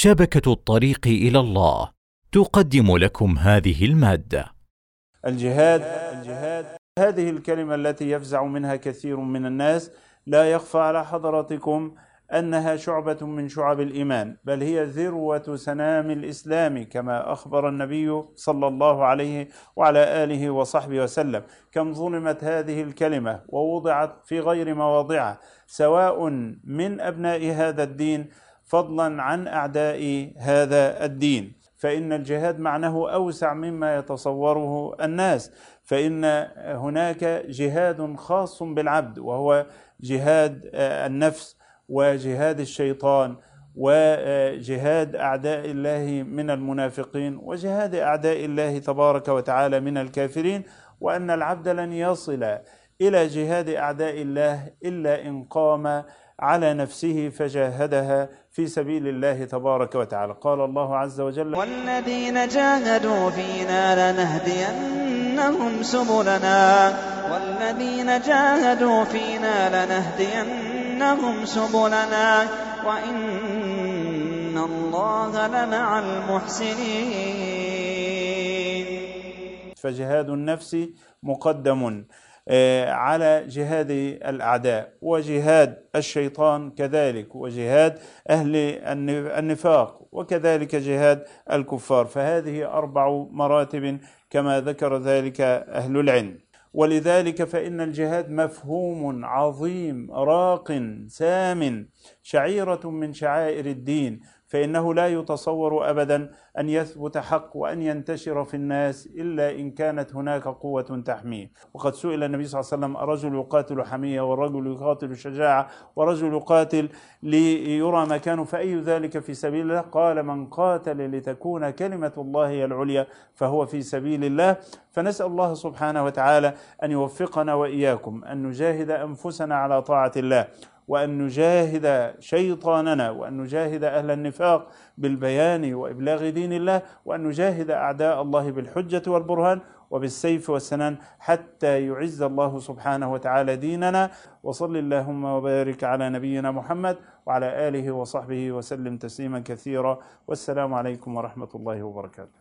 شبكة الطريق إلى الله تقدم لكم هذه المادة. الجهاد الجهاد هذه الكلمة التي يفزع منها كثير من الناس لا يخفى على حضراتكم أنها شعبة من شعب الإيمان بل هي ذروة سنام الإسلام كما أخبر النبي صلى الله عليه وعلى آله وصحبه وسلم. كم ظلمت هذه الكلمة ووضعت في غير مواضعها سواء من أبناء هذا الدين فضلا عن أعداء هذا الدين. فإن الجهاد معناه أوسع مما يتصوره الناس. فإن هناك جهاد خاص بالعبد وهو جهاد النفس وجهاد الشيطان وجهاد أعداء الله من المنافقين وجهاد أعداء الله تبارك وتعالى من الكافرين. وأن العبد لن يصل إلى جهاد أعداء الله إلا إن قام على نفسه فجاهدها في سبيل الله تبارك وتعالى. قال الله عز وجل والذين جاهدوا فينا لنهدينهم سبلنا. والذين جاهدوا فينا لنهدينهم سبلنا. وإن الله لمع المحسنين. فجهاد النفس مقدم. على جهاد الأعداء. وجهاد الشيطان كذلك وجهاد أهل النفاق وكذلك جهاد الكفار. فهذه أربع مراتب كما ذكر ذلك أهل العلم. ولذلك فإن الجهاد مفهوم عظيم راق سام شعيرة من شعائر الدين. فإنه لا يتصور أبدا أن يثبت حق وأن ينتشر في الناس إلا إن كانت هناك قوة تحميه. وقد سئل النبي صلى الله عليه وسلم الرجل يقاتل حمية والرجل يقاتل شجاعة؟ ورجل يقاتل ليرى مكانه فأي ذلك في سبيل الله؟ قال من قاتل لتكون كلمة الله هي العليا فهو في سبيل الله. فنسأل الله سبحانه وتعالى أن يوفقنا وإياكم أن نجاهد أنفسنا على طاعة الله. وأن نجاهد شيطاننا وأن نجاهد أهل النفاق بالبيان وإبلاغ دين الله وأن نجاهد أعداء الله بالحجة والبرهان وبالسيف والسنان حتى يعز الله سبحانه وتعالى ديننا. وصل اللهم وبارك على نبينا محمد وعلى آله وصحبه وسلم تسليما كثيرا. والسلام عليكم ورحمة الله وبركاته.